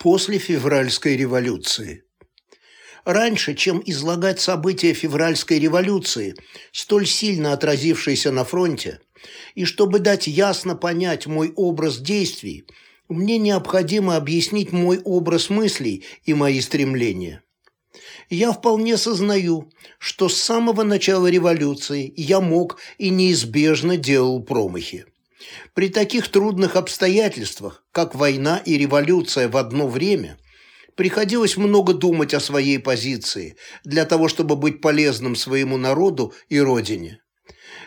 после февральской революции. Раньше, чем излагать события февральской революции, столь сильно отразившиеся на фронте, и чтобы дать ясно понять мой образ действий, мне необходимо объяснить мой образ мыслей и мои стремления. Я вполне сознаю, что с самого начала революции я мог и неизбежно делал промахи. При таких трудных обстоятельствах, как война и революция в одно время, приходилось много думать о своей позиции для того, чтобы быть полезным своему народу и родине.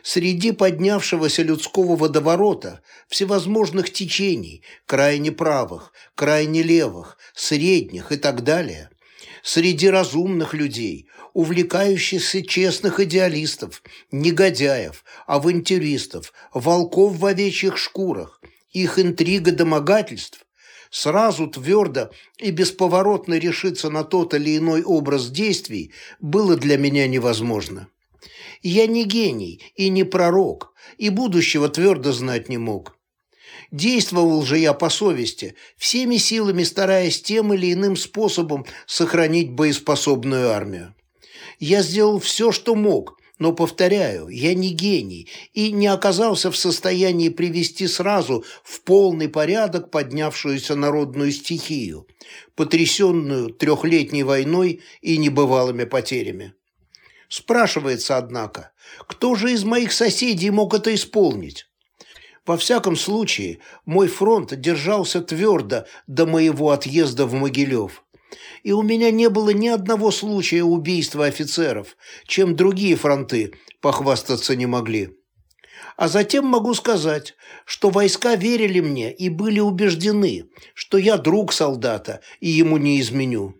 Среди поднявшегося людского водоворота, всевозможных течений, крайне правых, крайне левых, средних и так далее, среди разумных людей, увлекающихся честных идеалистов, негодяев, авантюристов, волков в овечьих шкурах, их интрига домогательств, сразу твердо и бесповоротно решиться на тот или иной образ действий было для меня невозможно. Я не гений и не пророк, и будущего твердо знать не мог. Действовал же я по совести, всеми силами стараясь тем или иным способом сохранить боеспособную армию. Я сделал все, что мог, но, повторяю, я не гений и не оказался в состоянии привести сразу в полный порядок поднявшуюся народную стихию, потрясенную трехлетней войной и небывалыми потерями. Спрашивается, однако, кто же из моих соседей мог это исполнить? Во всяком случае, мой фронт держался твердо до моего отъезда в Могилев. И у меня не было ни одного случая убийства офицеров, чем другие фронты похвастаться не могли. А затем могу сказать, что войска верили мне и были убеждены, что я друг солдата и ему не изменю.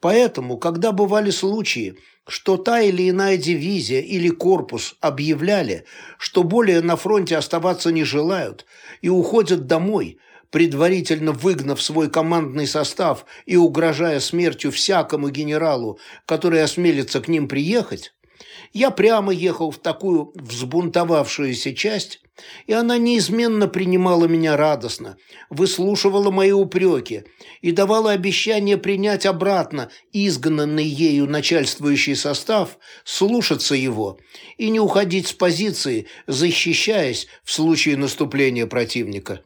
Поэтому, когда бывали случаи, что та или иная дивизия или корпус объявляли, что более на фронте оставаться не желают и уходят домой, предварительно выгнав свой командный состав и угрожая смертью всякому генералу, который осмелится к ним приехать, я прямо ехал в такую взбунтовавшуюся часть, и она неизменно принимала меня радостно, выслушивала мои упреки и давала обещание принять обратно изгнанный ею начальствующий состав, слушаться его и не уходить с позиции, защищаясь в случае наступления противника.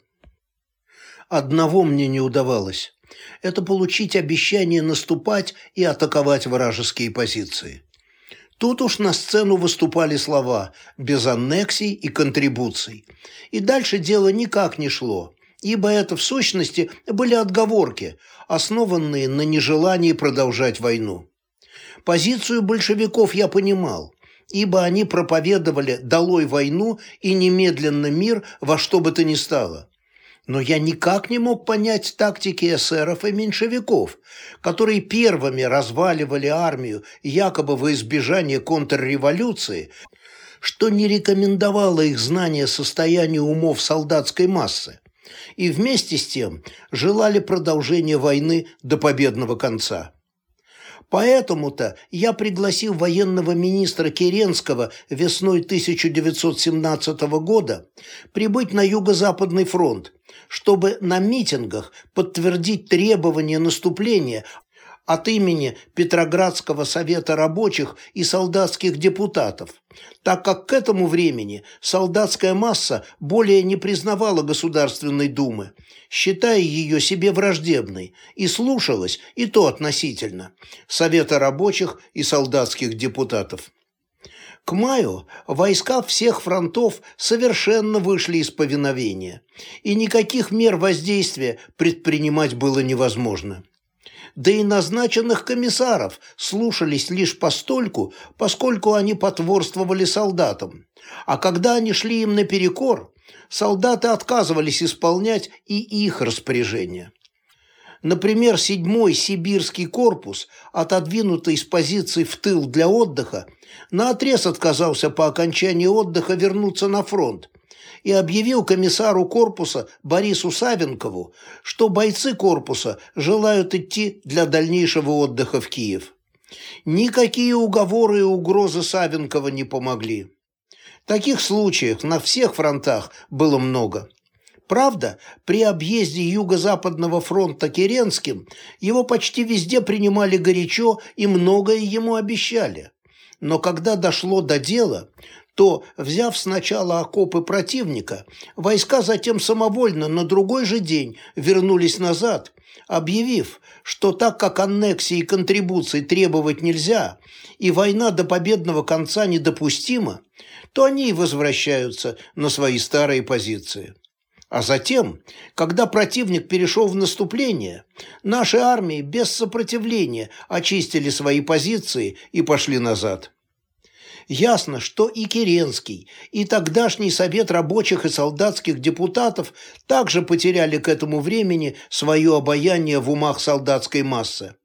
Одного мне не удавалось – это получить обещание наступать и атаковать вражеские позиции. Тут уж на сцену выступали слова «без аннексий и контрибуций». И дальше дело никак не шло, ибо это в сущности были отговорки, основанные на нежелании продолжать войну. Позицию большевиков я понимал, ибо они проповедовали «долой войну и немедленно мир во что бы то ни стало» но я никак не мог понять тактики эсеров и меньшевиков, которые первыми разваливали армию якобы во избежание контрреволюции, что не рекомендовало их знание состояния умов солдатской массы, и вместе с тем желали продолжения войны до победного конца. Поэтому-то я пригласил военного министра Керенского весной 1917 года прибыть на Юго-Западный фронт, чтобы на митингах подтвердить требования наступления от имени Петроградского совета рабочих и солдатских депутатов, так как к этому времени солдатская масса более не признавала Государственной Думы, считая ее себе враждебной, и слушалась, и то относительно, Совета рабочих и солдатских депутатов. К маю войска всех фронтов совершенно вышли из повиновения, и никаких мер воздействия предпринимать было невозможно да и назначенных комиссаров слушались лишь постольку, поскольку они потворствовали солдатам. А когда они шли им наперекор, солдаты отказывались исполнять и их распоряжения. Например, седьмой сибирский корпус, отодвинутый с позиций в тыл для отдыха, наотрез отказался по окончании отдыха вернуться на фронт, и объявил комиссару корпуса Борису Савенкову, что бойцы корпуса желают идти для дальнейшего отдыха в Киев. Никакие уговоры и угрозы Савенкова не помогли. Таких случаев на всех фронтах было много. Правда, при объезде Юго-Западного фронта Керенским его почти везде принимали горячо и многое ему обещали. Но когда дошло до дела, то, взяв сначала окопы противника, войска затем самовольно на другой же день вернулись назад, объявив, что так как аннексии и контрибуций требовать нельзя, и война до победного конца недопустима, то они и возвращаются на свои старые позиции. А затем, когда противник перешел в наступление, наши армии без сопротивления очистили свои позиции и пошли назад. Ясно, что и Керенский, и тогдашний Совет рабочих и солдатских депутатов также потеряли к этому времени свое обаяние в умах солдатской массы.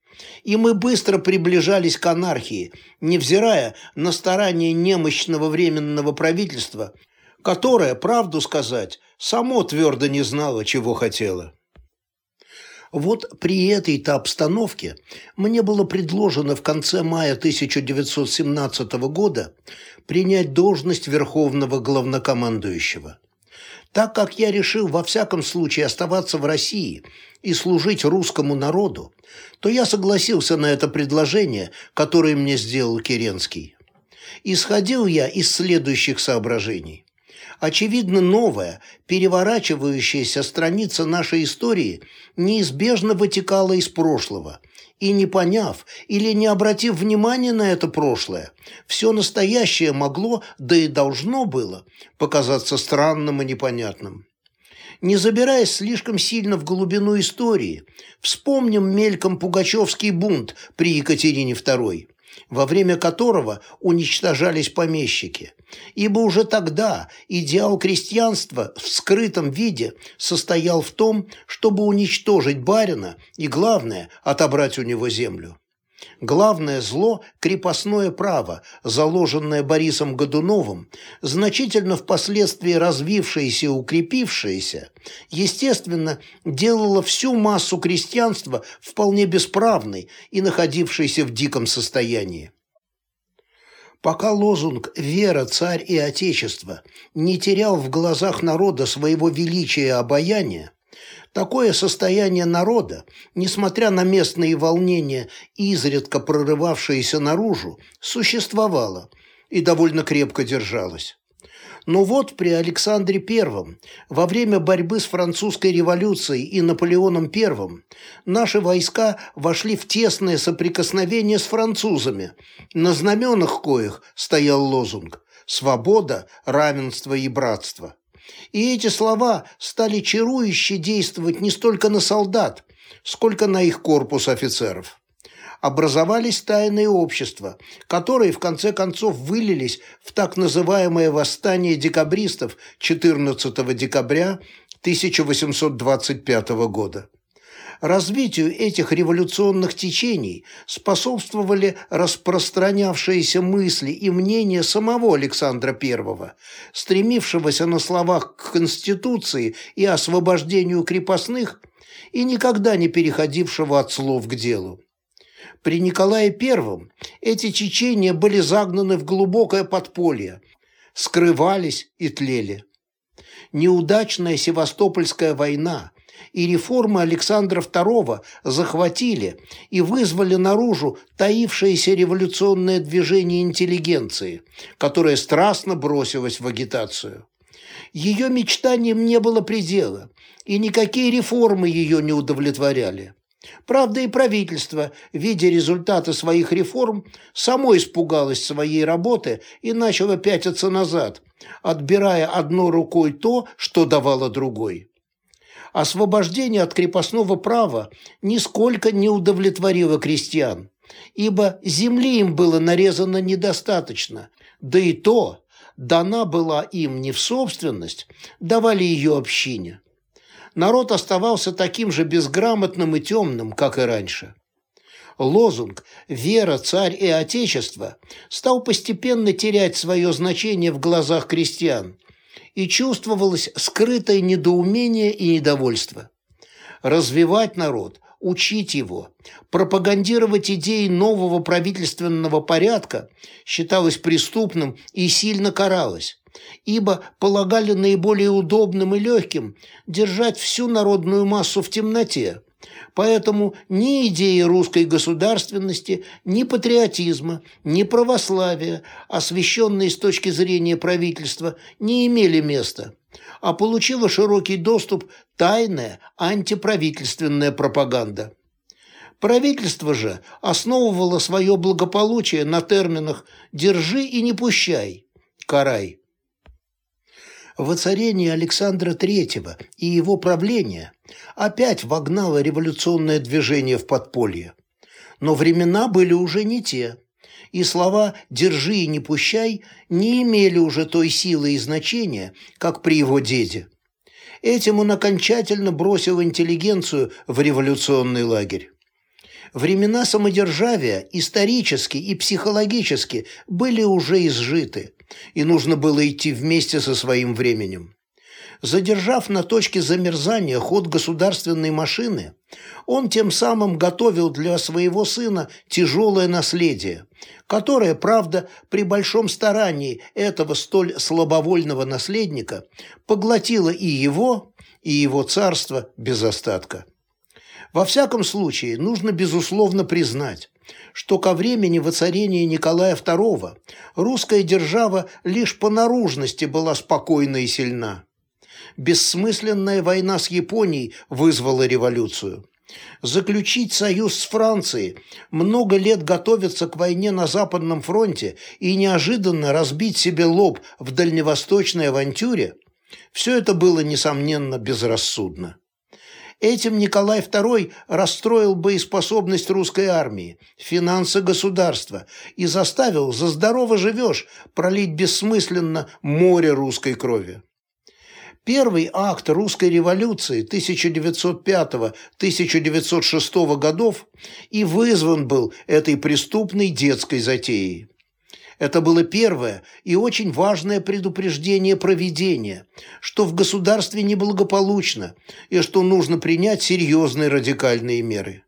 И мы быстро приближались к анархии, невзирая на старания немощного временного правительства – которое, правду сказать, само твердо не знало, чего хотело. Вот при этой-то обстановке мне было предложено в конце мая 1917 года принять должность Верховного Главнокомандующего. Так как я решил во всяком случае оставаться в России и служить русскому народу, то я согласился на это предложение, которое мне сделал Керенский. Исходил я из следующих соображений. Очевидно, новая, переворачивающаяся страница нашей истории неизбежно вытекала из прошлого. И не поняв или не обратив внимания на это прошлое, все настоящее могло, да и должно было, показаться странным и непонятным. Не забираясь слишком сильно в глубину истории, вспомним мельком Пугачевский бунт при Екатерине II во время которого уничтожались помещики, ибо уже тогда идеал крестьянства в скрытом виде состоял в том, чтобы уничтожить барина и, главное, отобрать у него землю. Главное зло – крепостное право, заложенное Борисом Годуновым, значительно впоследствии развившееся и укрепившееся, естественно, делало всю массу крестьянства вполне бесправной и находившейся в диком состоянии. Пока лозунг «Вера, царь и отечество» не терял в глазах народа своего величия и обаяния, Такое состояние народа, несмотря на местные волнения, изредка прорывавшиеся наружу, существовало и довольно крепко держалось. Но вот при Александре I, во время борьбы с французской революцией и Наполеоном I, наши войска вошли в тесное соприкосновение с французами, на знаменах коих стоял лозунг «Свобода, равенство и братство». И эти слова стали чарующе действовать не столько на солдат, сколько на их корпус офицеров. Образовались тайные общества, которые в конце концов вылились в так называемое восстание декабристов 14 декабря 1825 года. Развитию этих революционных течений способствовали распространявшиеся мысли и мнения самого Александра I, стремившегося на словах к Конституции и освобождению крепостных и никогда не переходившего от слов к делу. При Николае I эти течения были загнаны в глубокое подполье, скрывались и тлели. Неудачная Севастопольская война, и реформы Александра II захватили и вызвали наружу таившееся революционное движение интеллигенции, которое страстно бросилось в агитацию. Ее мечтаниям не было предела, и никакие реформы ее не удовлетворяли. Правда, и правительство, видя результаты своих реформ, само испугалось своей работы и начало пятиться назад, отбирая одной рукой то, что давало другой освобождение от крепостного права нисколько не удовлетворило крестьян, ибо земли им было нарезано недостаточно, да и то дана была им не в собственность, давали ее общине. Народ оставался таким же безграмотным и темным, как и раньше. Лозунг «Вера, царь и отечество» стал постепенно терять свое значение в глазах крестьян, и чувствовалось скрытое недоумение и недовольство. Развивать народ, учить его, пропагандировать идеи нового правительственного порядка считалось преступным и сильно каралось, ибо полагали наиболее удобным и легким держать всю народную массу в темноте, Поэтому ни идеи русской государственности, ни патриотизма, ни православия, освященные с точки зрения правительства, не имели места, а получила широкий доступ тайная антиправительственная пропаганда. Правительство же основывало свое благополучие на терминах «держи и не пущай», «карай». Воцарение Александра III и его правление опять вогнало революционное движение в подполье. Но времена были уже не те, и слова «держи и не пущай» не имели уже той силы и значения, как при его деде. Этим он окончательно бросил интеллигенцию в революционный лагерь. Времена самодержавия исторически и психологически были уже изжиты, и нужно было идти вместе со своим временем. Задержав на точке замерзания ход государственной машины, он тем самым готовил для своего сына тяжелое наследие, которое, правда, при большом старании этого столь слабовольного наследника поглотило и его, и его царство без остатка. Во всяком случае, нужно безусловно признать, что ко времени воцарения Николая II русская держава лишь по наружности была спокойна и сильна. Бессмысленная война с Японией вызвала революцию. Заключить союз с Францией, много лет готовиться к войне на Западном фронте и неожиданно разбить себе лоб в дальневосточной авантюре – все это было, несомненно, безрассудно. Этим Николай II расстроил боеспособность русской армии, финансы государства и заставил «за здорово живешь» пролить бессмысленно море русской крови. Первый акт русской революции 1905-1906 годов и вызван был этой преступной детской затеей. Это было первое и очень важное предупреждение проведения, что в государстве неблагополучно и что нужно принять серьезные радикальные меры.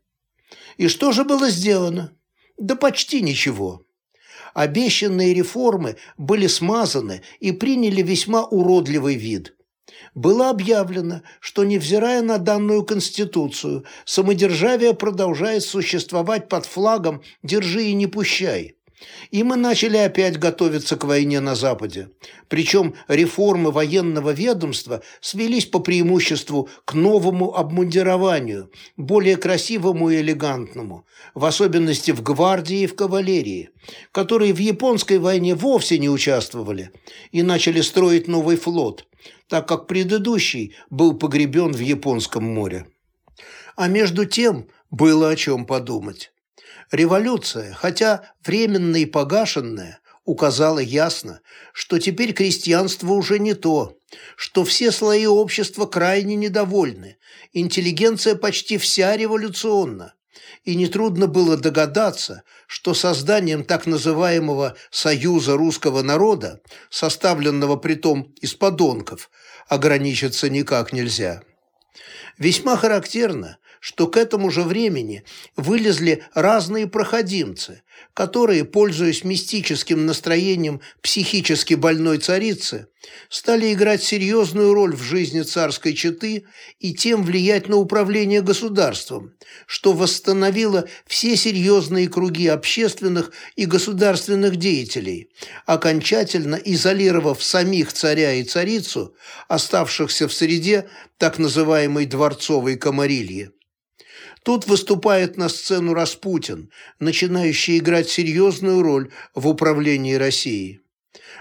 И что же было сделано? Да почти ничего. Обещанные реформы были смазаны и приняли весьма уродливый вид. Было объявлено, что, невзирая на данную Конституцию, самодержавие продолжает существовать под флагом «держи и не пущай», и мы начали опять готовиться к войне на Западе. Причем реформы военного ведомства свелись по преимуществу к новому обмундированию, более красивому и элегантному, в особенности в гвардии и в кавалерии, которые в японской войне вовсе не участвовали и начали строить новый флот, так как предыдущий был погребен в Японском море. А между тем было о чем подумать. Революция, хотя временно и погашенная, указала ясно, что теперь крестьянство уже не то, что все слои общества крайне недовольны, интеллигенция почти вся революционна, и нетрудно было догадаться, что созданием так называемого «союза русского народа», составленного притом из подонков, ограничиться никак нельзя. Весьма характерно, что к этому же времени вылезли разные проходимцы, которые, пользуясь мистическим настроением психически больной царицы, стали играть серьезную роль в жизни царской четы и тем влиять на управление государством, что восстановило все серьезные круги общественных и государственных деятелей, окончательно изолировав самих царя и царицу, оставшихся в среде так называемой дворцовой комарильи. Тут выступает на сцену Распутин, начинающий играть серьезную роль в управлении Россией.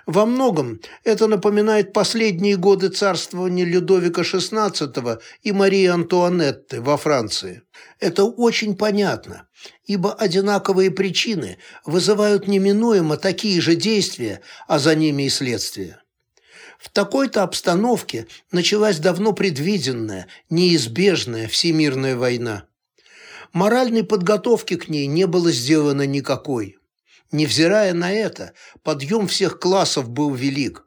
Во многом это напоминает последние годы царствования Людовика XVI и Марии Антуанетты во Франции. Это очень понятно, ибо одинаковые причины вызывают неминуемо такие же действия, а за ними и следствия. В такой-то обстановке началась давно предвиденная, неизбежная всемирная война. Моральной подготовки к ней не было сделано никакой. Невзирая на это, подъем всех классов был велик,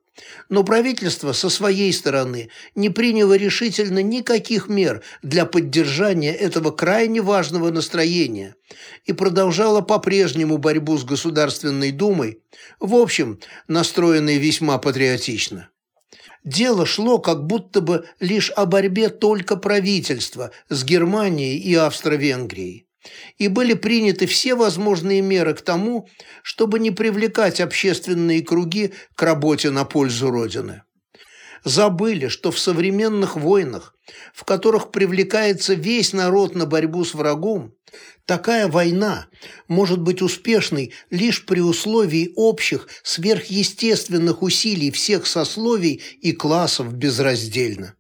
Но правительство со своей стороны не приняло решительно никаких мер для поддержания этого крайне важного настроения и продолжало по-прежнему борьбу с Государственной Думой, в общем, настроенной весьма патриотично. Дело шло как будто бы лишь о борьбе только правительства с Германией и Австро-Венгрией и были приняты все возможные меры к тому, чтобы не привлекать общественные круги к работе на пользу Родины. Забыли, что в современных войнах, в которых привлекается весь народ на борьбу с врагом, такая война может быть успешной лишь при условии общих сверхъестественных усилий всех сословий и классов безраздельно.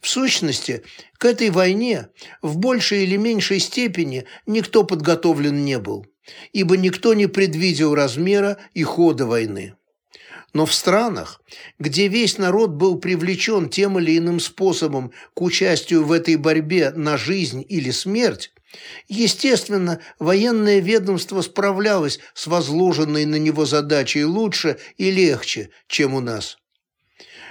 В сущности, к этой войне в большей или меньшей степени никто подготовлен не был, ибо никто не предвидел размера и хода войны. Но в странах, где весь народ был привлечен тем или иным способом к участию в этой борьбе на жизнь или смерть, естественно, военное ведомство справлялось с возложенной на него задачей лучше и легче, чем у нас.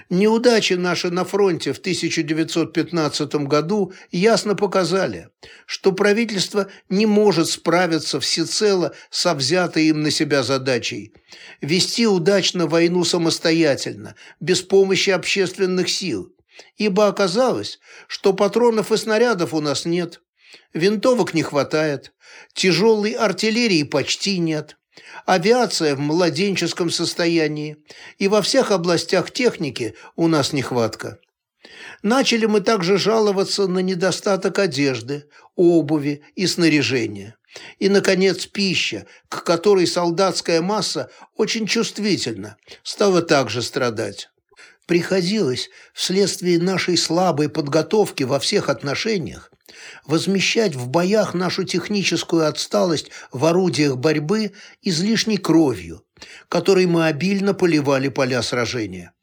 Неудачи наши на фронте в 1915 году ясно показали, что правительство не может справиться всецело со взятой им на себя задачей – вести удачно войну самостоятельно, без помощи общественных сил, ибо оказалось, что патронов и снарядов у нас нет, винтовок не хватает, тяжелой артиллерии почти нет, Авиация в младенческом состоянии, и во всех областях техники у нас нехватка. Начали мы также жаловаться на недостаток одежды, обуви и снаряжения. И, наконец, пища, к которой солдатская масса очень чувствительна, стала также страдать. Приходилось, вследствие нашей слабой подготовки во всех отношениях, возмещать в боях нашу техническую отсталость в орудиях борьбы излишней кровью, которой мы обильно поливали поля сражения.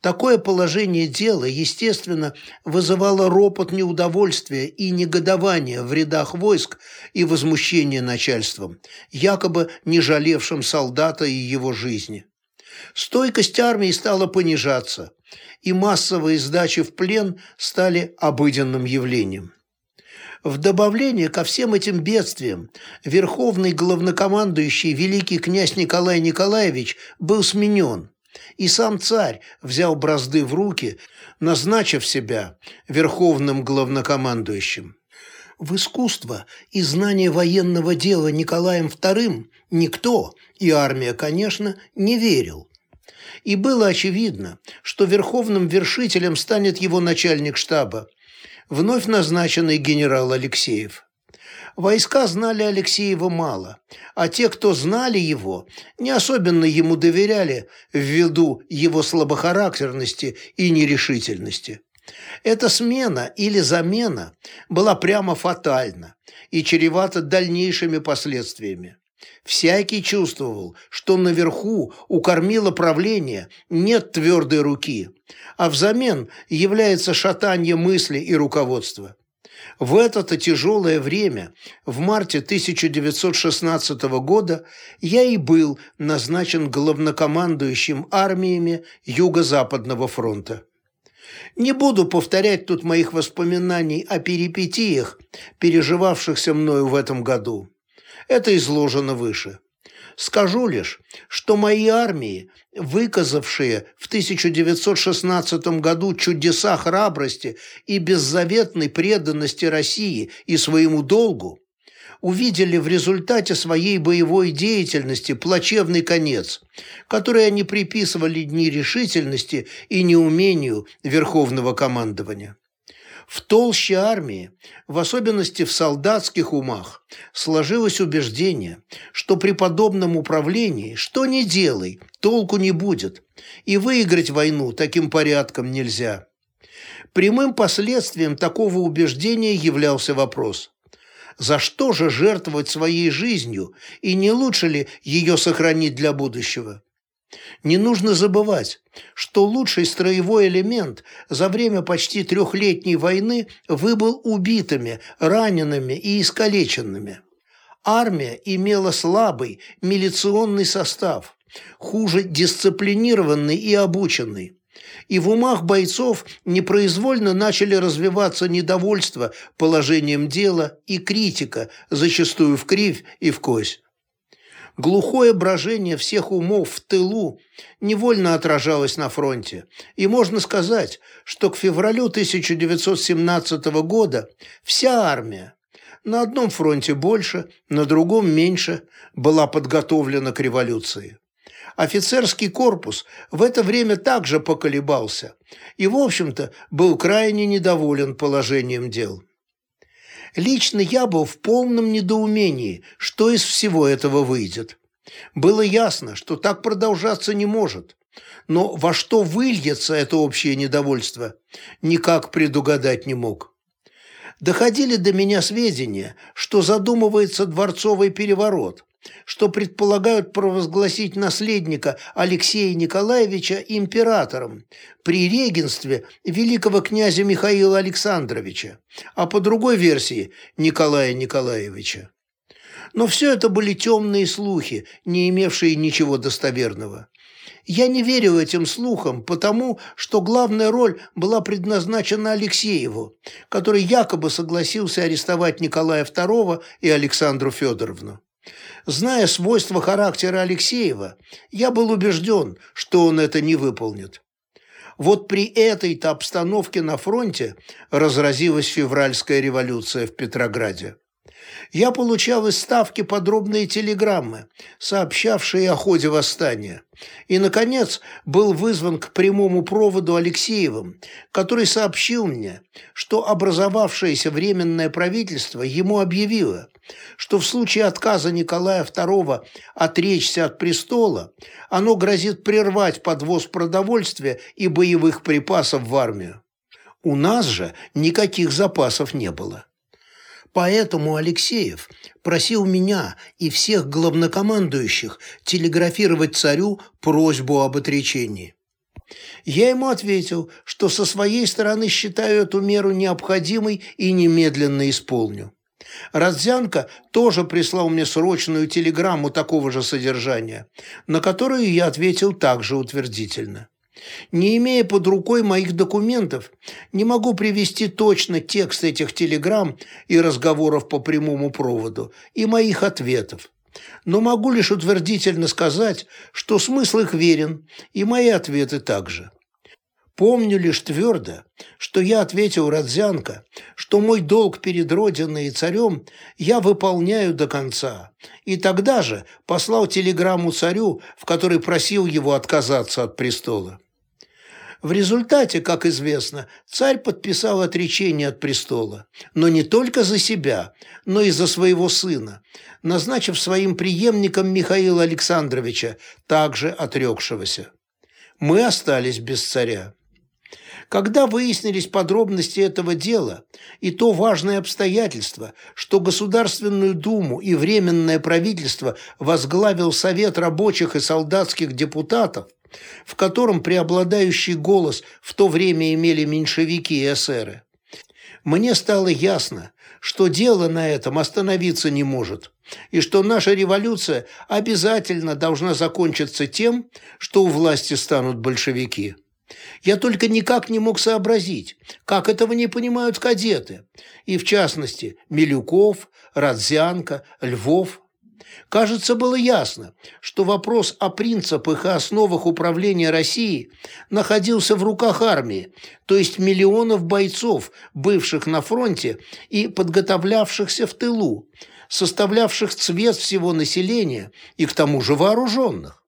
Такое положение дела, естественно, вызывало ропот неудовольствия и негодования в рядах войск и возмущение начальством, якобы не жалевшим солдата и его жизни. Стойкость армии стала понижаться, и массовые сдачи в плен стали обыденным явлением. В добавление ко всем этим бедствиям верховный главнокомандующий великий князь Николай Николаевич был сменен, и сам царь взял бразды в руки, назначив себя верховным главнокомандующим. В искусство и знание военного дела Николаем II никто, и армия, конечно, не верил. И было очевидно, что верховным вершителем станет его начальник штаба, вновь назначенный генерал Алексеев. Войска знали Алексеева мало, а те, кто знали его, не особенно ему доверяли ввиду его слабохарактерности и нерешительности. Эта смена или замена была прямо фатальна и чревата дальнейшими последствиями. Всякий чувствовал, что наверху у кормила правления нет твердой руки, а взамен является шатание мысли и руководства. В это-то тяжелое время, в марте 1916 года, я и был назначен главнокомандующим армиями Юго-Западного фронта. Не буду повторять тут моих воспоминаний о перипетиях, переживавшихся мною в этом году. Это изложено выше. Скажу лишь, что мои армии, выказавшие в 1916 году чудеса храбрости и беззаветной преданности России и своему долгу, увидели в результате своей боевой деятельности плачевный конец, который они приписывали нерешительности и неумению Верховного командования. В толще армии, в особенности в солдатских умах, сложилось убеждение, что при подобном управлении что ни делай, толку не будет, и выиграть войну таким порядком нельзя. Прямым последствием такого убеждения являлся вопрос – за что же жертвовать своей жизнью, и не лучше ли ее сохранить для будущего? Не нужно забывать, что лучший строевой элемент за время почти трехлетней войны выбыл убитыми, ранеными и искалеченными. Армия имела слабый милиционный состав, хуже дисциплинированный и обученный. И в умах бойцов непроизвольно начали развиваться недовольство положением дела и критика, зачастую в кривь и в кось. Глухое брожение всех умов в тылу невольно отражалось на фронте, и можно сказать, что к февралю 1917 года вся армия, на одном фронте больше, на другом меньше, была подготовлена к революции. Офицерский корпус в это время также поколебался и, в общем-то, был крайне недоволен положением дел. Лично я был в полном недоумении, что из всего этого выйдет. Было ясно, что так продолжаться не может. Но во что выльется это общее недовольство, никак предугадать не мог. Доходили до меня сведения, что задумывается дворцовый переворот, что предполагают провозгласить наследника Алексея Николаевича императором при регенстве великого князя Михаила Александровича, а по другой версии Николая Николаевича. Но все это были темные слухи, не имевшие ничего достоверного. Я не верю этим слухам, потому что главная роль была предназначена Алексееву, который якобы согласился арестовать Николая II и Александру Федоровну. Зная свойства характера Алексеева, я был убежден, что он это не выполнит. Вот при этой-то обстановке на фронте разразилась февральская революция в Петрограде. Я получал из Ставки подробные телеграммы, сообщавшие о ходе восстания. И, наконец, был вызван к прямому проводу Алексеевым, который сообщил мне, что образовавшееся Временное правительство ему объявило, что в случае отказа Николая II отречься от престола, оно грозит прервать подвоз продовольствия и боевых припасов в армию. У нас же никаких запасов не было. Поэтому Алексеев просил меня и всех главнокомандующих телеграфировать царю просьбу об отречении. Я ему ответил, что со своей стороны считаю эту меру необходимой и немедленно исполню. Родзянко тоже прислал мне срочную телеграмму такого же содержания, на которую я ответил также утвердительно. Не имея под рукой моих документов, не могу привести точно текст этих телеграмм и разговоров по прямому проводу и моих ответов. Но могу лишь утвердительно сказать, что смысл их верен, и мои ответы также. Помню лишь твердо, что я ответил Родзянко, что мой долг перед Родиной и царем я выполняю до конца, и тогда же послал телеграмму царю, в которой просил его отказаться от престола. В результате, как известно, царь подписал отречение от престола, но не только за себя, но и за своего сына, назначив своим преемником Михаила Александровича, также отрекшегося. Мы остались без царя. Когда выяснились подробности этого дела и то важное обстоятельство, что Государственную Думу и Временное правительство возглавил Совет рабочих и солдатских депутатов, в котором преобладающий голос в то время имели меньшевики и эсеры. Мне стало ясно, что дело на этом остановиться не может, и что наша революция обязательно должна закончиться тем, что у власти станут большевики. Я только никак не мог сообразить, как этого не понимают кадеты, и в частности Милюков, Радзянко, Львов – Кажется, было ясно, что вопрос о принципах и основах управления Россией находился в руках армии, то есть миллионов бойцов, бывших на фронте и подготовлявшихся в тылу, составлявших цвет всего населения и к тому же вооруженных.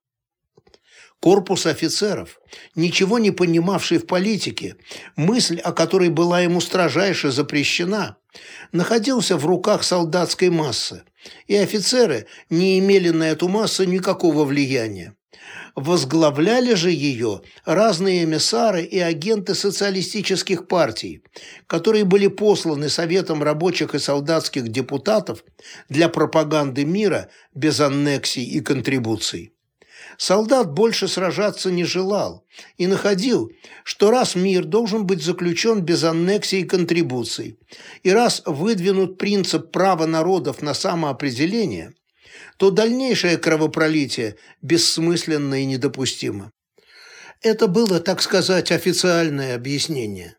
Корпус офицеров, ничего не понимавший в политике, мысль о которой была ему строжайше запрещена, находился в руках солдатской массы, и офицеры не имели на эту массу никакого влияния. Возглавляли же ее разные эмиссары и агенты социалистических партий, которые были посланы Советом рабочих и солдатских депутатов для пропаганды мира без аннексий и контрибуций. Солдат больше сражаться не желал и находил, что раз мир должен быть заключен без аннексий и контрибуций, и раз выдвинут принцип права народов на самоопределение, то дальнейшее кровопролитие бессмысленно и недопустимо. Это было, так сказать, официальное объяснение.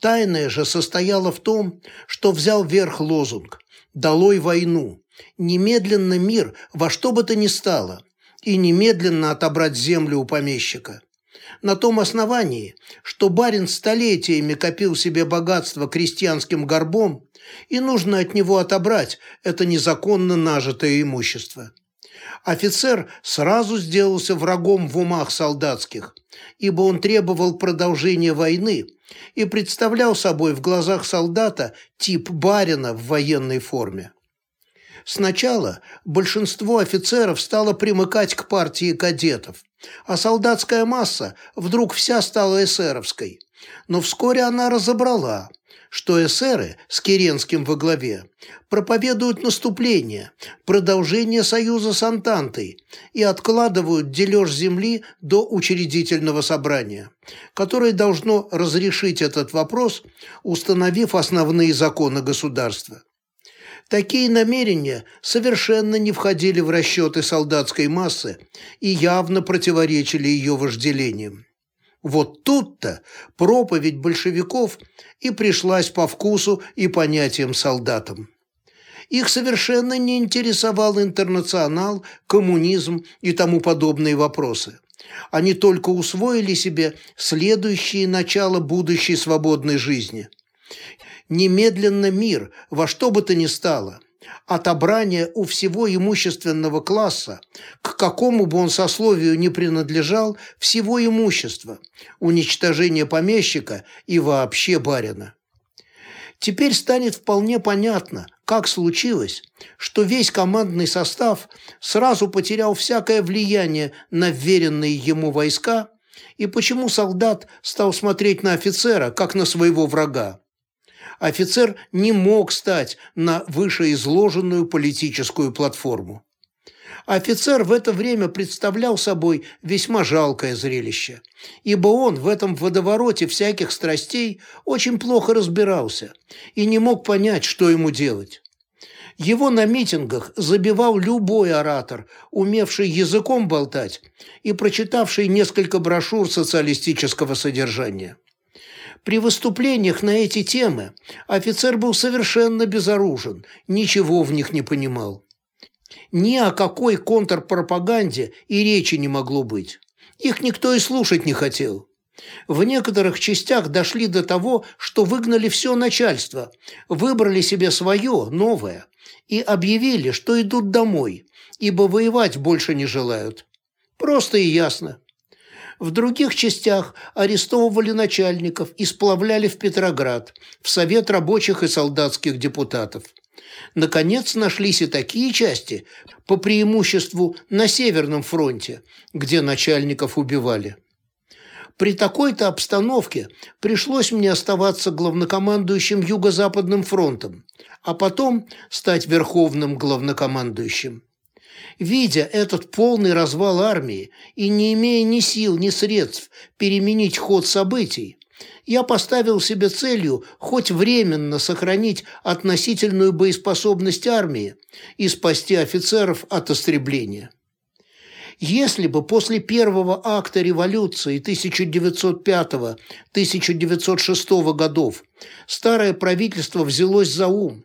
Тайное же состояло в том, что взял верх лозунг «Долой войну! Немедленно мир во что бы то ни стало!» И немедленно отобрать землю у помещика. На том основании, что барин столетиями копил себе богатство крестьянским горбом, и нужно от него отобрать это незаконно нажитое имущество. Офицер сразу сделался врагом в умах солдатских, ибо он требовал продолжения войны и представлял собой в глазах солдата тип барина в военной форме. Сначала большинство офицеров стало примыкать к партии кадетов, а солдатская масса вдруг вся стала эсеровской. Но вскоре она разобрала, что эсеры с Керенским во главе проповедуют наступление, продолжение союза с Антантой и откладывают дележ земли до учредительного собрания, которое должно разрешить этот вопрос, установив основные законы государства. Такие намерения совершенно не входили в расчеты солдатской массы и явно противоречили ее вожделениям. Вот тут-то проповедь большевиков и пришлась по вкусу и понятиям солдатам. Их совершенно не интересовал интернационал, коммунизм и тому подобные вопросы. Они только усвоили себе следующие начала будущей свободной жизни – немедленно мир, во что бы то ни стало, отобрание у всего имущественного класса, к какому бы он сословию не принадлежал, всего имущества, уничтожение помещика и вообще барина. Теперь станет вполне понятно, как случилось, что весь командный состав сразу потерял всякое влияние на вверенные ему войска и почему солдат стал смотреть на офицера, как на своего врага офицер не мог стать на вышеизложенную политическую платформу. Офицер в это время представлял собой весьма жалкое зрелище, ибо он в этом водовороте всяких страстей очень плохо разбирался и не мог понять, что ему делать. Его на митингах забивал любой оратор, умевший языком болтать и прочитавший несколько брошюр социалистического содержания. При выступлениях на эти темы офицер был совершенно безоружен, ничего в них не понимал. Ни о какой контрпропаганде и речи не могло быть. Их никто и слушать не хотел. В некоторых частях дошли до того, что выгнали все начальство, выбрали себе свое, новое, и объявили, что идут домой, ибо воевать больше не желают. Просто и ясно. В других частях арестовывали начальников и сплавляли в Петроград, в Совет рабочих и солдатских депутатов. Наконец нашлись и такие части, по преимуществу на Северном фронте, где начальников убивали. При такой-то обстановке пришлось мне оставаться главнокомандующим Юго-Западным фронтом, а потом стать верховным главнокомандующим. Видя этот полный развал армии и не имея ни сил, ни средств переменить ход событий, я поставил себе целью хоть временно сохранить относительную боеспособность армии и спасти офицеров от истребления. Если бы после первого акта революции 1905-1906 годов старое правительство взялось за ум,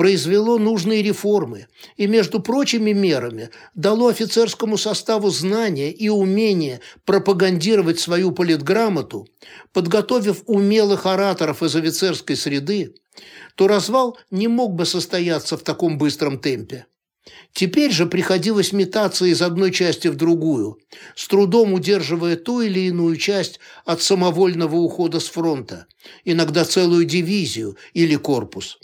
произвело нужные реформы и, между прочими мерами, дало офицерскому составу знания и умение пропагандировать свою политграмоту, подготовив умелых ораторов из офицерской среды, то развал не мог бы состояться в таком быстром темпе. Теперь же приходилось метаться из одной части в другую, с трудом удерживая ту или иную часть от самовольного ухода с фронта, иногда целую дивизию или корпус.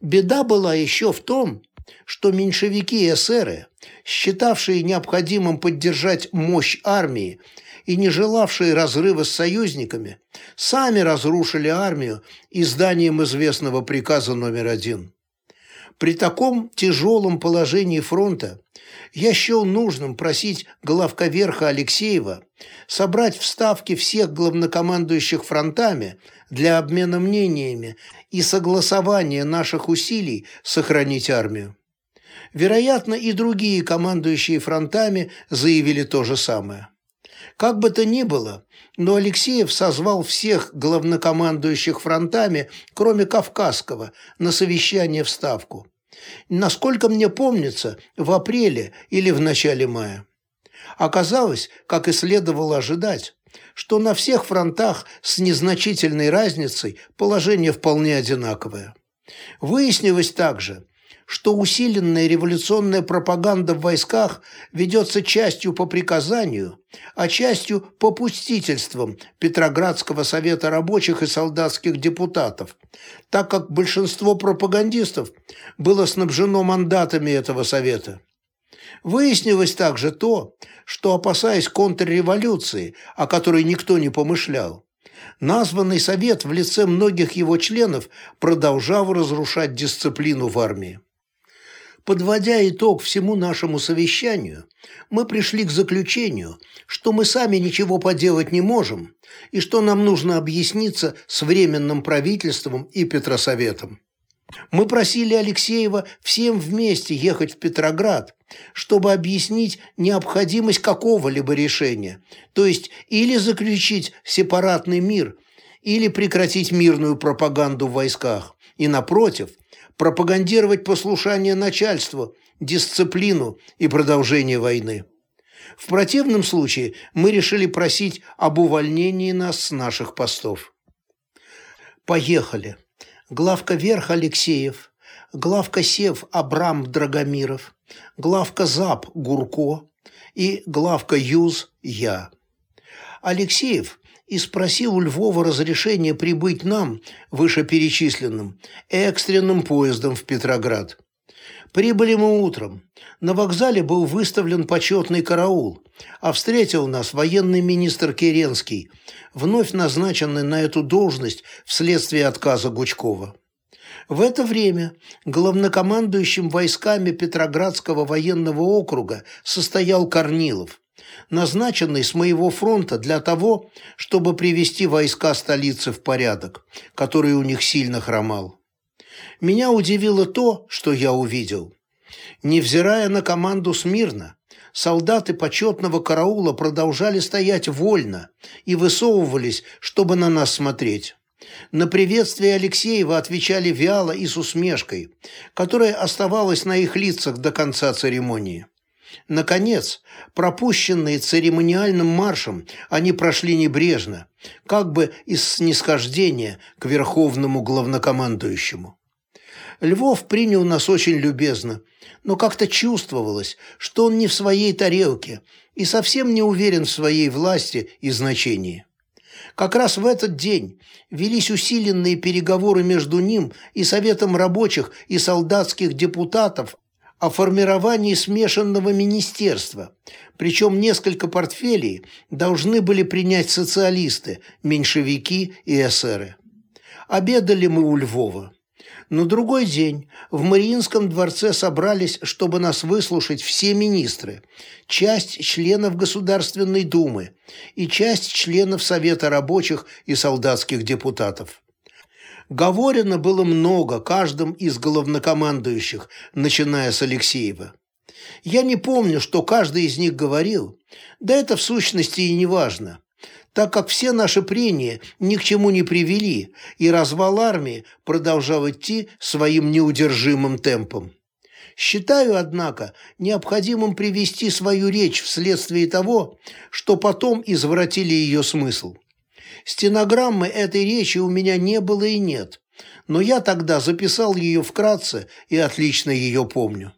Беда была еще в том, что меньшевики и эсеры, считавшие необходимым поддержать мощь армии и не желавшие разрыва с союзниками, сами разрушили армию изданием известного приказа номер один. При таком тяжелом положении фронта я счел нужным просить главковерха Алексеева собрать в Ставке всех главнокомандующих фронтами для обмена мнениями и согласования наших усилий сохранить армию. Вероятно, и другие командующие фронтами заявили то же самое. Как бы то ни было, но Алексеев созвал всех главнокомандующих фронтами, кроме Кавказского, на совещание в Ставку. Насколько мне помнится, в апреле или в начале мая. Оказалось, как и следовало ожидать, что на всех фронтах с незначительной разницей положение вполне одинаковое. Выяснилось также, что усиленная революционная пропаганда в войсках ведется частью по приказанию, а частью по пустительствам Петроградского совета рабочих и солдатских депутатов, так как большинство пропагандистов было снабжено мандатами этого совета. Выяснилось также то, что, опасаясь контрреволюции, о которой никто не помышлял, названный совет в лице многих его членов продолжал разрушать дисциплину в армии. Подводя итог всему нашему совещанию, мы пришли к заключению, что мы сами ничего поделать не можем и что нам нужно объясниться с Временным правительством и Петросоветом. Мы просили Алексеева всем вместе ехать в Петроград, чтобы объяснить необходимость какого-либо решения, то есть или заключить сепаратный мир, или прекратить мирную пропаганду в войсках, и, напротив – пропагандировать послушание начальству, дисциплину и продолжение войны. В противном случае мы решили просить об увольнении нас с наших постов. Поехали. Главка Верх Алексеев, главка Сев Абрам Драгомиров, главка Зап Гурко и главка Юз я. Алексеев и спросил у Львова разрешения прибыть нам, вышеперечисленным, экстренным поездом в Петроград. Прибыли мы утром. На вокзале был выставлен почетный караул, а встретил нас военный министр Керенский, вновь назначенный на эту должность вследствие отказа Гучкова. В это время главнокомандующим войсками Петроградского военного округа состоял Корнилов, назначенный с моего фронта для того, чтобы привести войска столицы в порядок, который у них сильно хромал. Меня удивило то, что я увидел. Невзирая на команду смирно, солдаты почетного караула продолжали стоять вольно и высовывались, чтобы на нас смотреть. На приветствие Алексеева отвечали вяло и с усмешкой, которая оставалась на их лицах до конца церемонии. Наконец, пропущенные церемониальным маршем, они прошли небрежно, как бы из снисхождения к верховному главнокомандующему. Львов принял нас очень любезно, но как-то чувствовалось, что он не в своей тарелке и совсем не уверен в своей власти и значении. Как раз в этот день велись усиленные переговоры между ним и Советом рабочих и солдатских депутатов о формировании смешанного министерства, причем несколько портфелей должны были принять социалисты, меньшевики и эсеры. Обедали мы у Львова. На другой день в Мариинском дворце собрались, чтобы нас выслушать все министры, часть членов Государственной Думы и часть членов Совета рабочих и солдатских депутатов. Говорено было много каждым из главнокомандующих, начиная с Алексеева. Я не помню, что каждый из них говорил, да это в сущности и не важно, так как все наши прения ни к чему не привели, и развал армии продолжал идти своим неудержимым темпом. Считаю, однако, необходимым привести свою речь вследствие того, что потом извратили ее смысл. Стенограммы этой речи у меня не было и нет, но я тогда записал ее вкратце и отлично ее помню.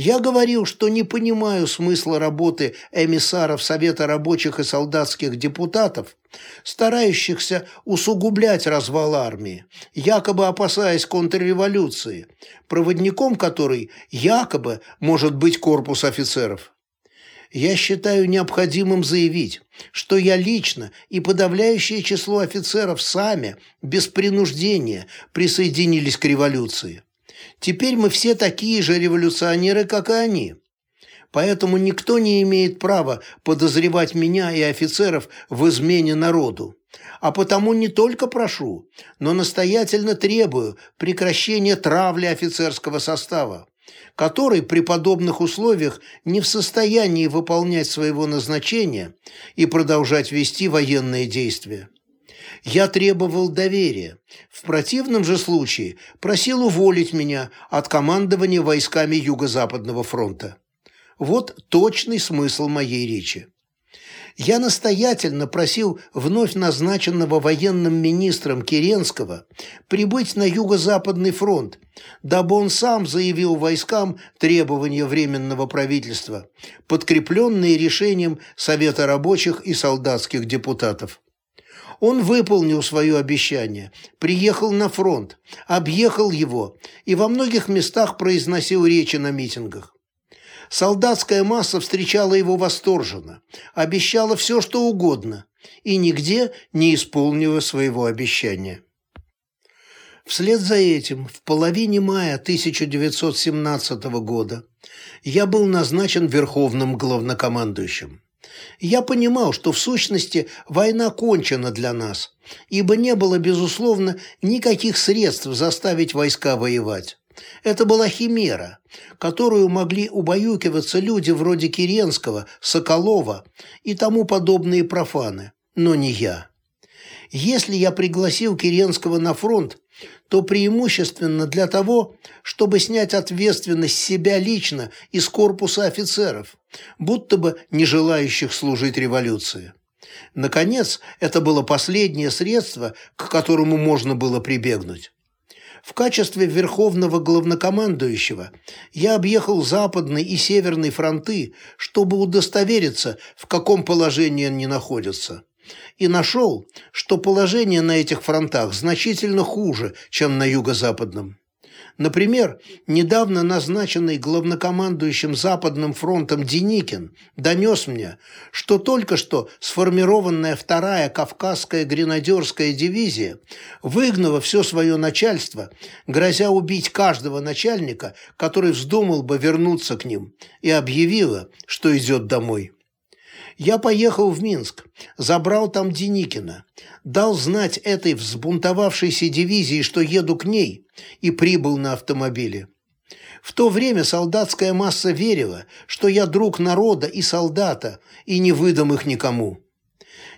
Я говорил, что не понимаю смысла работы эмиссаров Совета рабочих и солдатских депутатов, старающихся усугублять развал армии, якобы опасаясь контрреволюции, проводником которой якобы может быть корпус офицеров я считаю необходимым заявить, что я лично и подавляющее число офицеров сами, без принуждения, присоединились к революции. Теперь мы все такие же революционеры, как и они. Поэтому никто не имеет права подозревать меня и офицеров в измене народу. А потому не только прошу, но настоятельно требую прекращения травли офицерского состава, который при подобных условиях не в состоянии выполнять своего назначения и продолжать вести военные действия. Я требовал доверия. В противном же случае просил уволить меня от командования войсками Юго-Западного фронта. Вот точный смысл моей речи. Я настоятельно просил вновь назначенного военным министром Керенского прибыть на Юго-Западный фронт, дабы он сам заявил войскам требования Временного правительства, подкрепленные решением Совета рабочих и солдатских депутатов. Он выполнил свое обещание, приехал на фронт, объехал его и во многих местах произносил речи на митингах. Солдатская масса встречала его восторженно, обещала все, что угодно, и нигде не исполнила своего обещания. Вслед за этим, в половине мая 1917 года, я был назначен верховным главнокомандующим. Я понимал, что в сущности война кончена для нас, ибо не было, безусловно, никаких средств заставить войска воевать. Это была химера, которую могли убаюкиваться люди вроде Киренского, Соколова и тому подобные профаны, но не я. Если я пригласил Киренского на фронт, то преимущественно для того, чтобы снять ответственность себя лично из корпуса офицеров, будто бы не желающих служить революции. Наконец, это было последнее средство, к которому можно было прибегнуть. В качестве верховного главнокомандующего я объехал западный и северный фронты, чтобы удостовериться, в каком положении они находятся. И нашел, что положение на этих фронтах значительно хуже, чем на юго-западном. Например, недавно назначенный главнокомандующим Западным фронтом Деникин донес мне, что только что сформированная вторая Кавказская гренадерская дивизия выгнала все свое начальство, грозя убить каждого начальника, который вздумал бы вернуться к ним, и объявила, что идет домой. Я поехал в Минск, забрал там Деникина, дал знать этой взбунтовавшейся дивизии, что еду к ней, и прибыл на автомобиле. В то время солдатская масса верила, что я друг народа и солдата, и не выдам их никому.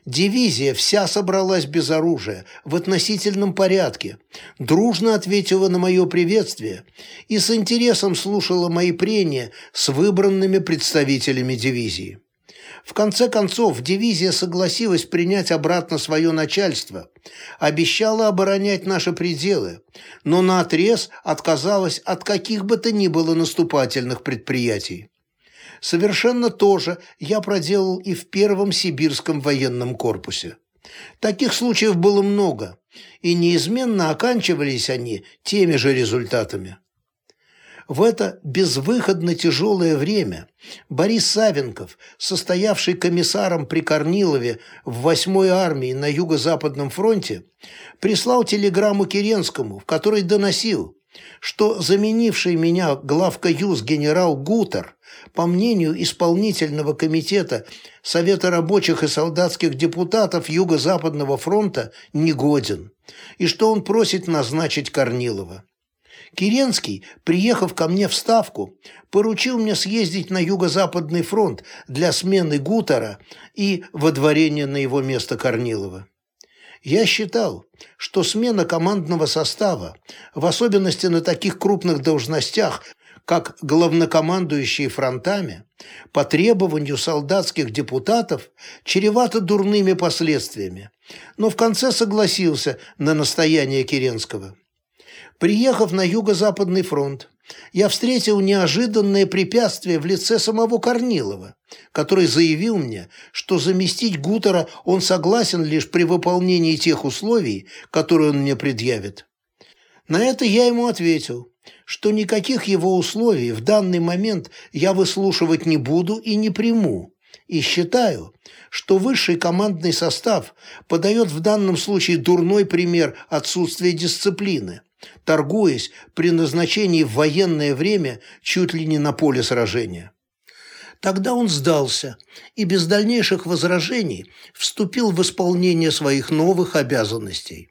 Дивизия вся собралась без оружия, в относительном порядке, дружно ответила на мое приветствие и с интересом слушала мои прения с выбранными представителями дивизии. В конце концов, дивизия согласилась принять обратно свое начальство, обещала оборонять наши пределы, но наотрез отказалась от каких бы то ни было наступательных предприятий. Совершенно то же я проделал и в Первом Сибирском военном корпусе. Таких случаев было много, и неизменно оканчивались они теми же результатами. В это безвыходно тяжелое время Борис Савенков, состоявший комиссаром при Корнилове в 8-й армии на Юго-Западном фронте, прислал телеграмму Керенскому, в которой доносил, что заменивший меня главка ЮЗ генерал Гутер, по мнению исполнительного комитета Совета рабочих и солдатских депутатов Юго-Западного фронта, негоден, и что он просит назначить Корнилова. Керенский, приехав ко мне в Ставку, поручил мне съездить на Юго-Западный фронт для смены Гутера и водворения на его место Корнилова. Я считал, что смена командного состава, в особенности на таких крупных должностях, как главнокомандующие фронтами, по требованию солдатских депутатов, чревато дурными последствиями, но в конце согласился на настояние Керенского. Приехав на Юго-Западный фронт, я встретил неожиданное препятствие в лице самого Корнилова, который заявил мне, что заместить Гутера он согласен лишь при выполнении тех условий, которые он мне предъявит. На это я ему ответил, что никаких его условий в данный момент я выслушивать не буду и не приму, и считаю, что высший командный состав подает в данном случае дурной пример отсутствия дисциплины торгуясь при назначении в военное время чуть ли не на поле сражения. Тогда он сдался и без дальнейших возражений вступил в исполнение своих новых обязанностей.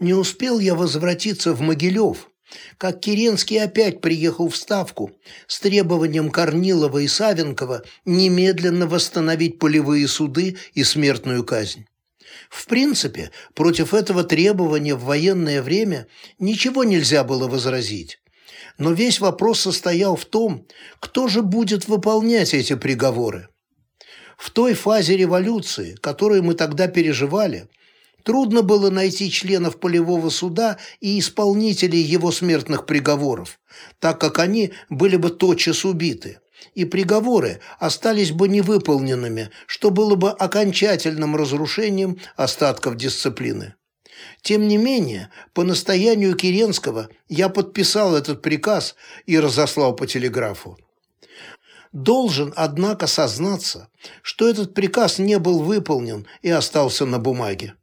Не успел я возвратиться в Могилев, как Керенский опять приехал в Ставку с требованием Корнилова и Савенкова немедленно восстановить полевые суды и смертную казнь. В принципе, против этого требования в военное время ничего нельзя было возразить. Но весь вопрос состоял в том, кто же будет выполнять эти приговоры. В той фазе революции, которую мы тогда переживали, трудно было найти членов полевого суда и исполнителей его смертных приговоров, так как они были бы тотчас убиты, и приговоры остались бы невыполненными, что было бы окончательным разрушением остатков дисциплины. Тем не менее, по настоянию Керенского я подписал этот приказ и разослал по телеграфу. Должен, однако, сознаться, что этот приказ не был выполнен и остался на бумаге.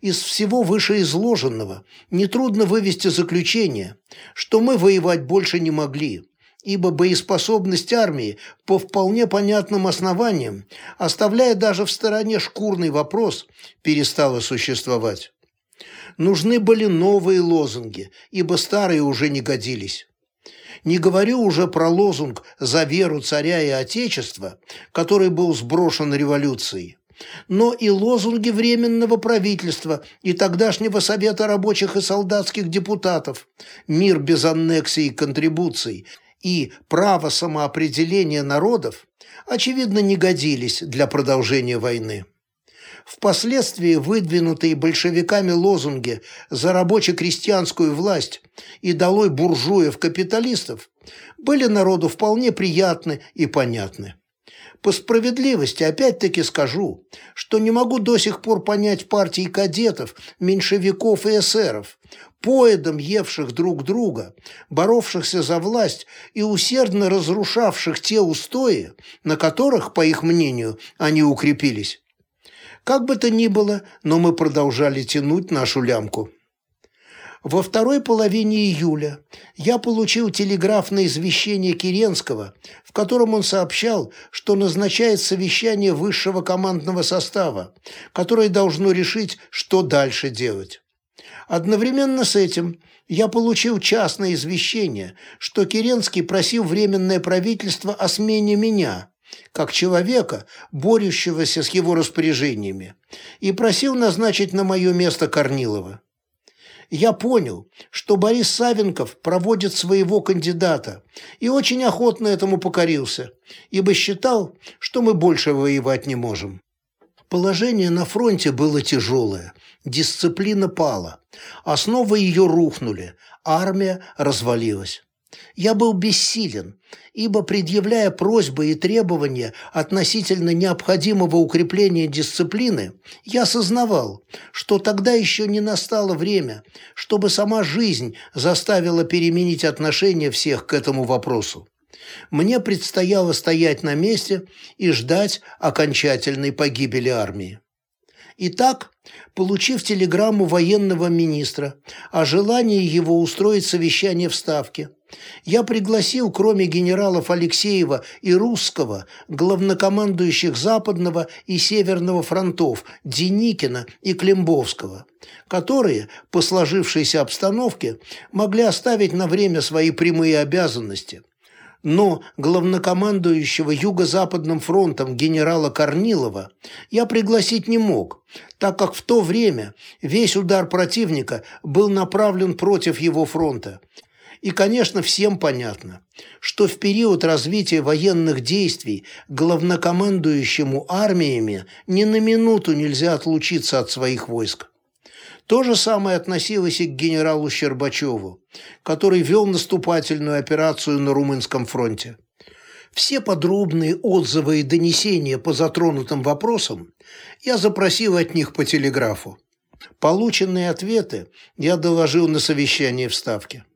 Из всего вышеизложенного нетрудно вывести заключение, что мы воевать больше не могли, ибо боеспособность армии по вполне понятным основаниям, оставляя даже в стороне шкурный вопрос, перестала существовать. Нужны были новые лозунги, ибо старые уже не годились. Не говорю уже про лозунг «За веру царя и отечества», который был сброшен революцией, но и лозунги Временного правительства и тогдашнего Совета рабочих и солдатских депутатов «Мир без аннексий и контрибуций» и «Право самоопределения народов» очевидно не годились для продолжения войны. Впоследствии выдвинутые большевиками лозунги за рабоче-крестьянскую власть и долой буржуев-капиталистов были народу вполне приятны и понятны. По справедливости опять-таки скажу, что не могу до сих пор понять партии кадетов, меньшевиков и эсеров, поедом евших друг друга, боровшихся за власть и усердно разрушавших те устои, на которых, по их мнению, они укрепились. Как бы то ни было, но мы продолжали тянуть нашу лямку. Во второй половине июля я получил телеграфное извещение Керенского, в котором он сообщал, что назначает совещание высшего командного состава, которое должно решить, что дальше делать. Одновременно с этим я получил частное извещение, что Керенский просил Временное правительство о смене меня – как человека, борющегося с его распоряжениями, и просил назначить на мое место Корнилова. Я понял, что Борис Савенков проводит своего кандидата и очень охотно этому покорился, ибо считал, что мы больше воевать не можем. Положение на фронте было тяжелое, дисциплина пала, основы ее рухнули, армия развалилась. Я был бессилен, ибо, предъявляя просьбы и требования относительно необходимого укрепления дисциплины, я осознавал, что тогда еще не настало время, чтобы сама жизнь заставила переменить отношение всех к этому вопросу. Мне предстояло стоять на месте и ждать окончательной погибели армии. Итак, получив телеграмму военного министра о желании его устроить совещание в Ставке, я пригласил, кроме генералов Алексеева и Русского, главнокомандующих Западного и Северного фронтов Деникина и Климбовского, которые, по сложившейся обстановке, могли оставить на время свои прямые обязанности – но главнокомандующего Юго-Западным фронтом генерала Корнилова я пригласить не мог, так как в то время весь удар противника был направлен против его фронта. И, конечно, всем понятно, что в период развития военных действий главнокомандующему армиями ни на минуту нельзя отлучиться от своих войск. То же самое относилось и к генералу Щербачеву, который вел наступательную операцию на Румынском фронте. Все подробные отзывы и донесения по затронутым вопросам я запросил от них по телеграфу. Полученные ответы я доложил на совещании в Ставке.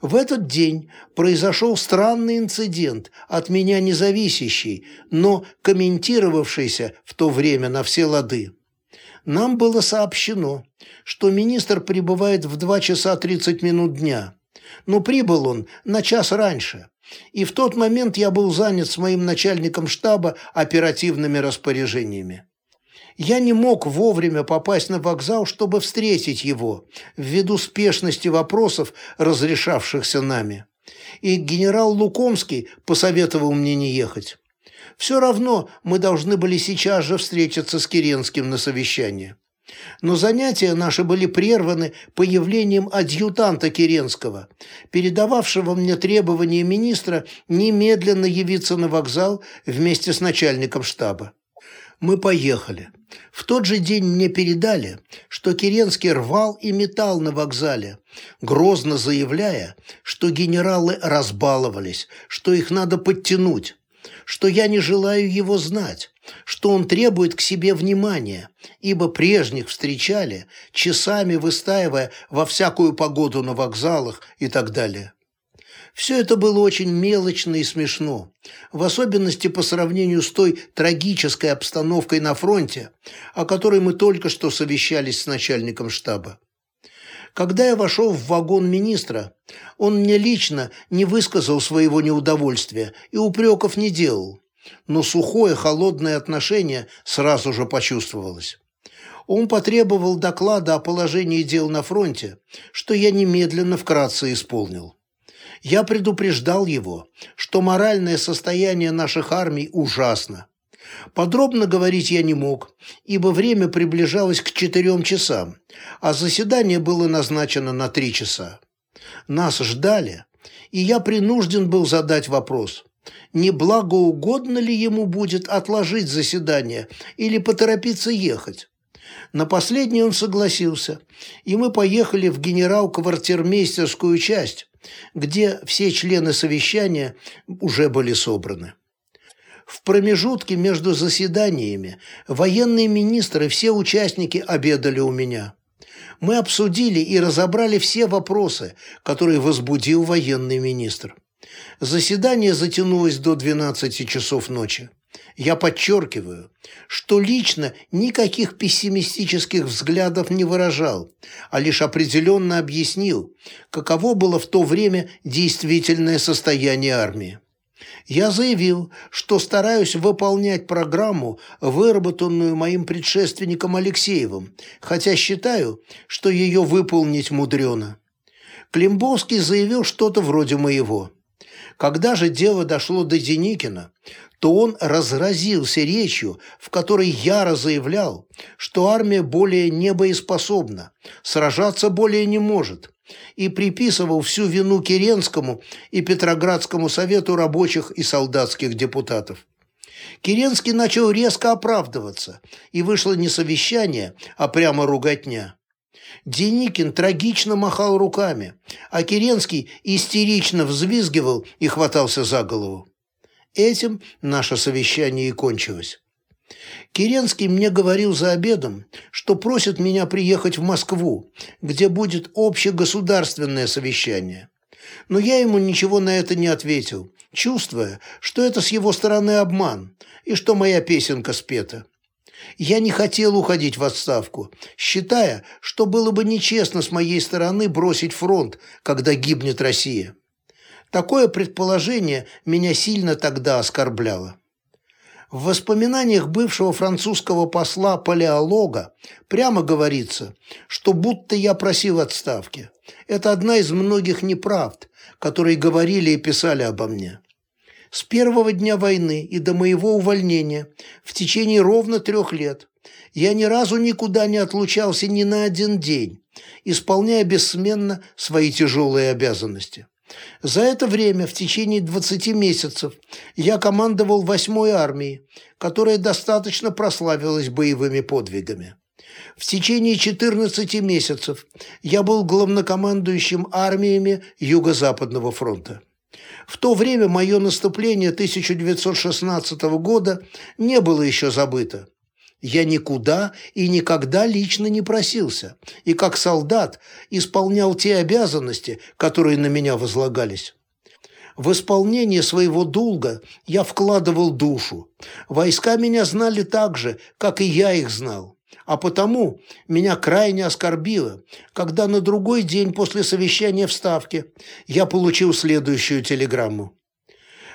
В этот день произошел странный инцидент, от меня независящий, но комментировавшийся в то время на все лады. Нам было сообщено, что министр прибывает в 2 часа 30 минут дня, но прибыл он на час раньше, и в тот момент я был занят с моим начальником штаба оперативными распоряжениями. Я не мог вовремя попасть на вокзал, чтобы встретить его, ввиду спешности вопросов, разрешавшихся нами. И генерал Лукомский посоветовал мне не ехать. Все равно мы должны были сейчас же встретиться с Керенским на совещании. Но занятия наши были прерваны появлением адъютанта Керенского, передававшего мне требование министра немедленно явиться на вокзал вместе с начальником штаба. Мы поехали. В тот же день мне передали, что Керенский рвал и метал на вокзале, грозно заявляя, что генералы разбаловались, что их надо подтянуть, что я не желаю его знать, что он требует к себе внимания, ибо прежних встречали, часами выстаивая во всякую погоду на вокзалах и так далее. Все это было очень мелочно и смешно, в особенности по сравнению с той трагической обстановкой на фронте, о которой мы только что совещались с начальником штаба. Когда я вошел в вагон министра, он мне лично не высказал своего неудовольствия и упреков не делал, но сухое холодное отношение сразу же почувствовалось. Он потребовал доклада о положении дел на фронте, что я немедленно вкратце исполнил. Я предупреждал его, что моральное состояние наших армий ужасно. Подробно говорить я не мог, ибо время приближалось к четырем часам, а заседание было назначено на три часа. Нас ждали, и я принужден был задать вопрос, не благоугодно ли ему будет отложить заседание или поторопиться ехать. На последний он согласился, и мы поехали в генерал-квартирмейстерскую часть, где все члены совещания уже были собраны. В промежутке между заседаниями военные министры и все участники обедали у меня. Мы обсудили и разобрали все вопросы, которые возбудил военный министр. Заседание затянулось до 12 часов ночи. Я подчеркиваю, что лично никаких пессимистических взглядов не выражал, а лишь определенно объяснил, каково было в то время действительное состояние армии. Я заявил, что стараюсь выполнять программу, выработанную моим предшественником Алексеевым, хотя считаю, что ее выполнить мудрено. Климбовский заявил что-то вроде моего. Когда же дело дошло до Деникина, то он разразился речью, в которой яро заявлял, что армия более не боеспособна, сражаться более не может, и приписывал всю вину Керенскому и Петроградскому совету рабочих и солдатских депутатов. Керенский начал резко оправдываться, и вышло не совещание, а прямо руготня. Деникин трагично махал руками, а Керенский истерично взвизгивал и хватался за голову. Этим наше совещание и кончилось. Керенский мне говорил за обедом, что просит меня приехать в Москву, где будет общегосударственное совещание. Но я ему ничего на это не ответил, чувствуя, что это с его стороны обман и что моя песенка спета. Я не хотел уходить в отставку, считая, что было бы нечестно с моей стороны бросить фронт, когда гибнет Россия. Такое предположение меня сильно тогда оскорбляло. В воспоминаниях бывшего французского посла Палеолога прямо говорится, что будто я просил отставки. Это одна из многих неправд, которые говорили и писали обо мне. С первого дня войны и до моего увольнения, в течение ровно трех лет, я ни разу никуда не отлучался ни на один день, исполняя бессменно свои тяжелые обязанности. За это время, в течение 20 месяцев, я командовал 8-й армией, которая достаточно прославилась боевыми подвигами. В течение 14 месяцев я был главнокомандующим армиями Юго-Западного фронта. В то время мое наступление 1916 года не было еще забыто. Я никуда и никогда лично не просился, и как солдат исполнял те обязанности, которые на меня возлагались. В исполнение своего долга я вкладывал душу. Войска меня знали так же, как и я их знал. А потому меня крайне оскорбило, когда на другой день после совещания в Ставке я получил следующую телеграмму.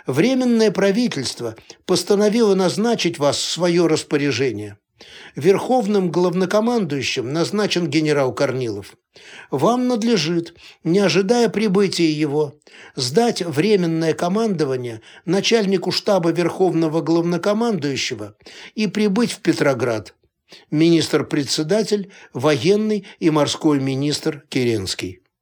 Временное правительство постановило назначить вас в свое распоряжение. Верховным главнокомандующим назначен генерал Корнилов. Вам надлежит, не ожидая прибытия его, сдать временное командование начальнику штаба Верховного главнокомандующего и прибыть в Петроград. Министр-председатель, военный и морской министр Керенский.